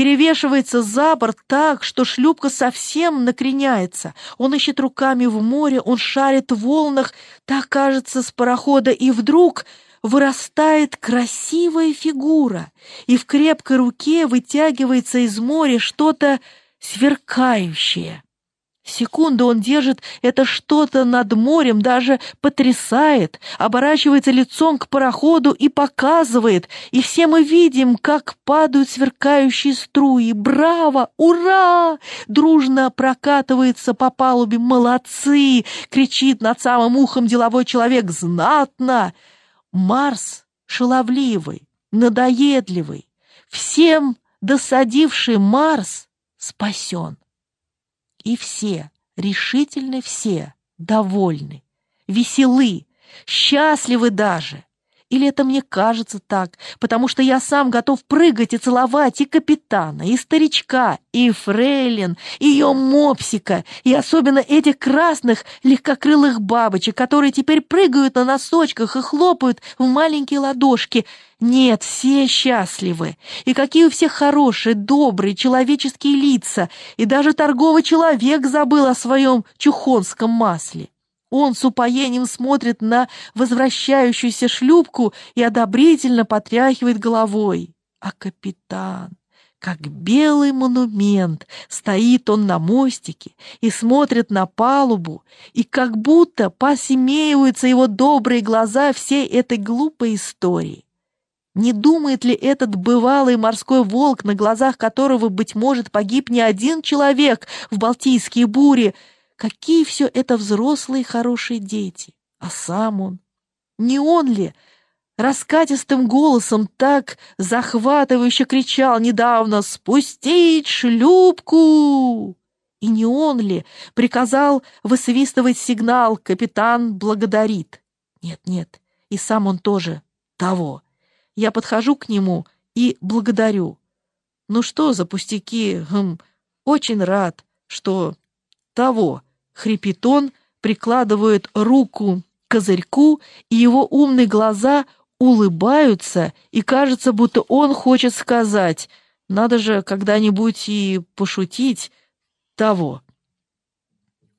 перевешивается за борт так, что шлюпка совсем накреняется. Он ищет руками в море, он шарит в волнах, так кажется с парохода, и вдруг вырастает красивая фигура, и в крепкой руке вытягивается из моря что-то сверкающее. Секунду он держит это что-то над морем, даже потрясает, оборачивается лицом к пароходу и показывает, и все мы видим, как падают сверкающие струи. «Браво! Ура!» Дружно прокатывается по палубе. «Молодцы!» — кричит над самым ухом деловой человек. «Знатно!» Марс шаловливый, надоедливый, всем досадивший Марс спасен. И все, решительно все, довольны, веселы, счастливы даже. Или это мне кажется так, потому что я сам готов прыгать и целовать и капитана, и старичка, и фрейлин, и ее мопсика, и особенно этих красных легкокрылых бабочек, которые теперь прыгают на носочках и хлопают в маленькие ладошки. Нет, все счастливы. И какие у всех хорошие, добрые, человеческие лица. И даже торговый человек забыл о своем чухонском масле. Он с упоением смотрит на возвращающуюся шлюпку и одобрительно потряхивает головой. А капитан, как белый монумент, стоит он на мостике и смотрит на палубу, и как будто посемеиваются его добрые глаза всей этой глупой истории. Не думает ли этот бывалый морской волк, на глазах которого, быть может, погиб не один человек в Балтийские бури, Какие все это взрослые хорошие дети. А сам он? Не он ли раскатистым голосом так захватывающе кричал недавно «Спустить шлюпку!» И не он ли приказал высвистывать сигнал «Капитан благодарит»? Нет, нет, и сам он тоже того. Я подхожу к нему и благодарю. Ну что за пустяки, хм, очень рад, что того. Хрипит он, прикладывает руку к козырьку, и его умные глаза улыбаются, и кажется, будто он хочет сказать «надо же когда-нибудь и пошутить того».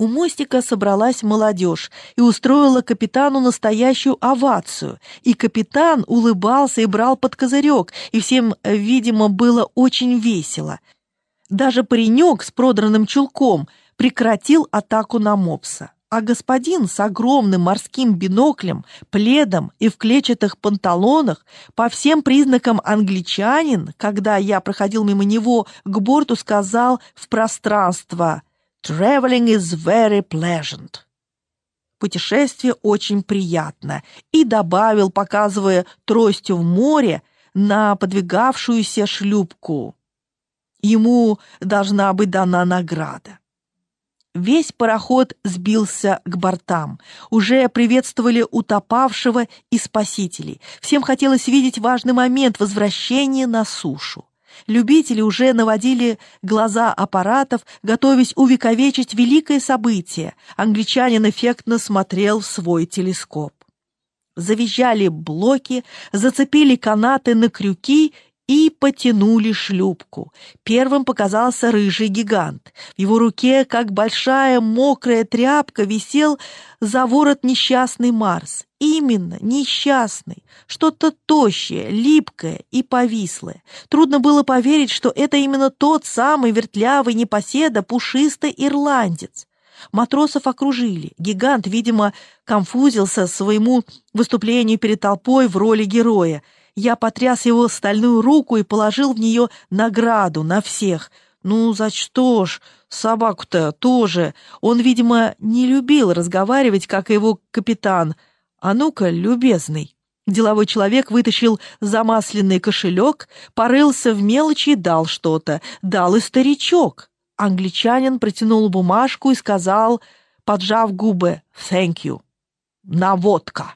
У мостика собралась молодежь и устроила капитану настоящую овацию. И капитан улыбался и брал под козырек, и всем, видимо, было очень весело. Даже паренек с продранным чулком прекратил атаку на мопса. А господин с огромным морским биноклем, пледом и в клетчатых панталонах, по всем признакам англичанин, когда я проходил мимо него, к борту сказал в пространство «Traveling is very pleasant». Путешествие очень приятно, и добавил, показывая тростью в море на подвигавшуюся шлюпку. Ему должна быть дана награда. Весь пароход сбился к бортам. Уже приветствовали утопавшего и спасителей. Всем хотелось видеть важный момент возвращения на сушу. Любители уже наводили глаза аппаратов, готовясь увековечить великое событие. Англичанин эффектно смотрел в свой телескоп. Завизжали блоки, зацепили канаты на крюки и потянули шлюпку. Первым показался рыжий гигант. В его руке, как большая мокрая тряпка, висел за ворот несчастный Марс. Именно несчастный, что-то тощее, липкое и повислое. Трудно было поверить, что это именно тот самый вертлявый непоседа, пушистый ирландец. Матросов окружили. Гигант, видимо, конфузился своему выступлению перед толпой в роли героя — я потряс его стальную руку и положил в нее награду на всех. Ну, за что ж, собаку-то тоже. Он, видимо, не любил разговаривать, как его капитан. А ну-ка, любезный. Деловой человек вытащил замасленный кошелек, порылся в мелочи и дал что-то. Дал и старичок. Англичанин протянул бумажку и сказал, поджав губы, «Thank you». «Наводка».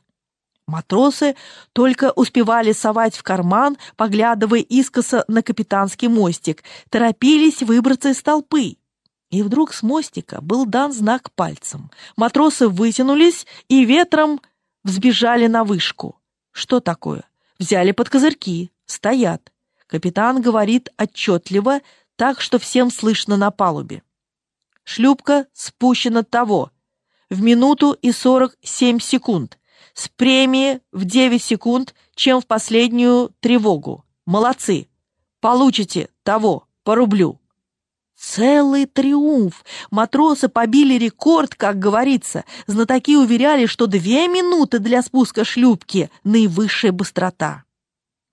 Матросы только успевали совать в карман, поглядывая искоса на капитанский мостик, торопились выбраться из толпы. И вдруг с мостика был дан знак пальцем. Матросы вытянулись и ветром взбежали на вышку. Что такое? Взяли под козырьки, стоят. Капитан говорит отчетливо, так что всем слышно на палубе. Шлюпка спущена того. В минуту и 47 секунд. С премии в 9 секунд, чем в последнюю тревогу. Молодцы. Получите того по рублю. Целый триумф! Матросы побили рекорд, как говорится. Знатоки уверяли, что две минуты для спуска шлюпки — наивысшая быстрота.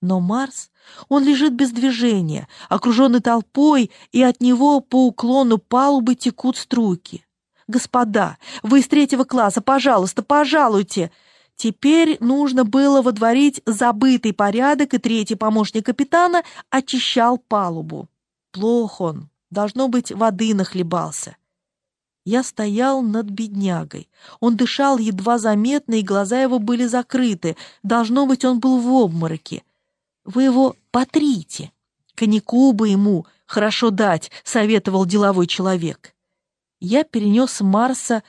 Но Марс, он лежит без движения, окруженный толпой, и от него по уклону палубы текут струйки. «Господа, вы из третьего класса, пожалуйста, пожалуйте!» Теперь нужно было водворить забытый порядок, и третий помощник капитана очищал палубу. Плох он, должно быть, воды нахлебался. Я стоял над беднягой. Он дышал едва заметно, и глаза его были закрыты. Должно быть, он был в обмороке. Вы его потрите. Коньяку бы ему хорошо дать, советовал деловой человек. Я перенес Марса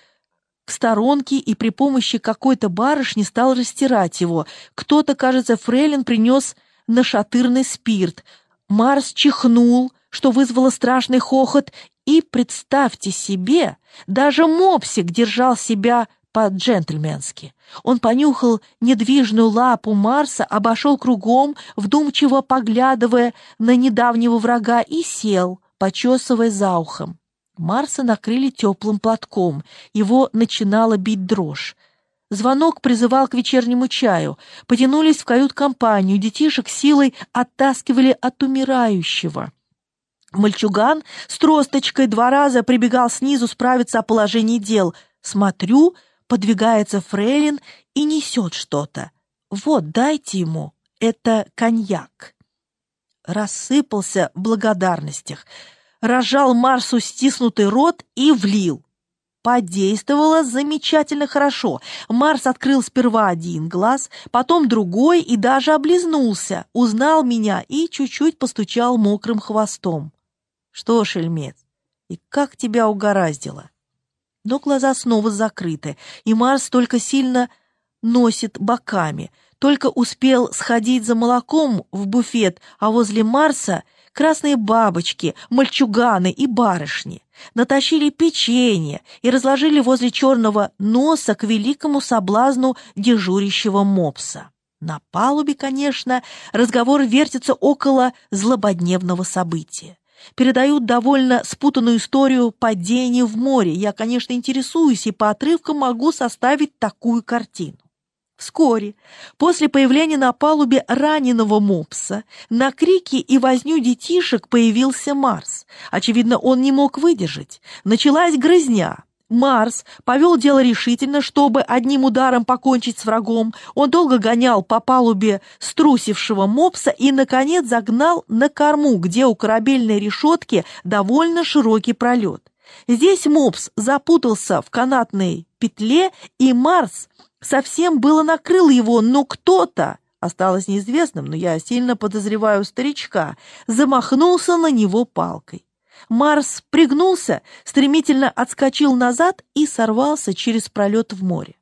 к сторонке и при помощи какой-то барышни стал растирать его. Кто-то, кажется, фрейлин принес нашатырный спирт. Марс чихнул, что вызвало страшный хохот, и, представьте себе, даже мопсик держал себя по-джентльменски. Он понюхал недвижную лапу Марса, обошел кругом, вдумчиво поглядывая на недавнего врага, и сел, почесывая за ухом. Марса накрыли теплым платком, его начинала бить дрожь. Звонок призывал к вечернему чаю. Потянулись в кают-компанию, детишек силой оттаскивали от умирающего. Мальчуган с тросточкой два раза прибегал снизу справиться о положении дел. Смотрю — подвигается фрейлин и несет что-то. Вот, дайте ему, это коньяк. Рассыпался в благодарностях, разжал Марсу стиснутый рот и влил. Подействовало замечательно хорошо. Марс открыл сперва один глаз, потом другой и даже облизнулся, узнал меня и чуть-чуть постучал мокрым хвостом. Что, шельмец, и как тебя угораздило? но глаза снова закрыты, и Марс только сильно носит боками. Только успел сходить за молоком в буфет, а возле Марса красные бабочки, мальчуганы и барышни. Натащили печенье и разложили возле черного носа к великому соблазну дежурящего мопса. На палубе, конечно, разговор вертится около злободневного события передают довольно спутанную историю падения в море. Я, конечно, интересуюсь и по отрывкам могу составить такую картину. Вскоре, после появления на палубе раненого мопса, на крики и возню детишек появился Марс. Очевидно, он не мог выдержать. Началась грызня. Марс повел дело решительно, чтобы одним ударом покончить с врагом. Он долго гонял по палубе струсившего мопса и, наконец, загнал на корму, где у корабельной решетки довольно широкий пролет. Здесь мопс запутался в канатной петле, и Марс совсем было накрыл его, но кто-то, осталось неизвестным, но я сильно подозреваю старичка, замахнулся на него палкой. Марс пригнулся, стремительно отскочил назад и сорвался через пролет в море.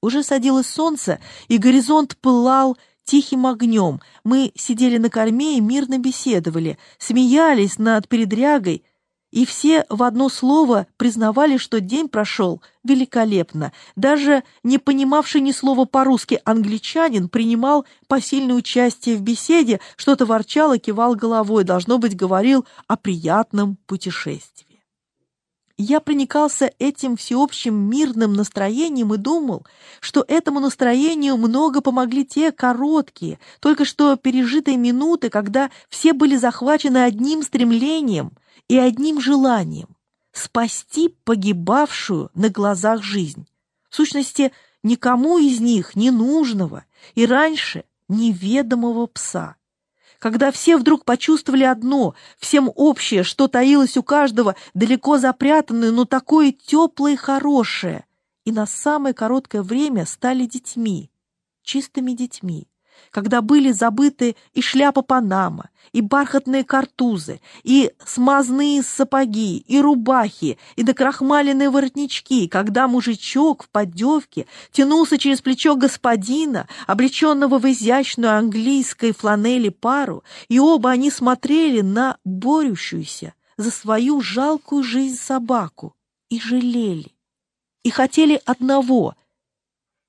Уже садилось солнце, и горизонт пылал тихим огнем. Мы сидели на корме и мирно беседовали, смеялись над передрягой, и все в одно слово признавали, что день прошел великолепно. Даже не понимавший ни слова по-русски англичанин принимал посильное участие в беседе, что-то ворчал и кивал головой, должно быть, говорил о приятном путешествии. Я проникался этим всеобщим мирным настроением и думал, что этому настроению много помогли те короткие, только что пережитые минуты, когда все были захвачены одним стремлением и одним желанием — спасти погибавшую на глазах жизнь. В сущности, никому из них не нужного и раньше неведомого пса. Когда все вдруг почувствовали одно, всем общее, что таилось у каждого, далеко запрятанное, но такое теплое и хорошее, и на самое короткое время стали детьми, чистыми детьми, когда были забыты и шляпа Панама, и бархатные картузы, и смазные сапоги, и рубахи, и докрахмаленные воротнички, когда мужичок в поддевке тянулся через плечо господина, облеченного в изящную английской фланели пару, и оба они смотрели на борющуюся за свою жалкую жизнь собаку и жалели. И хотели одного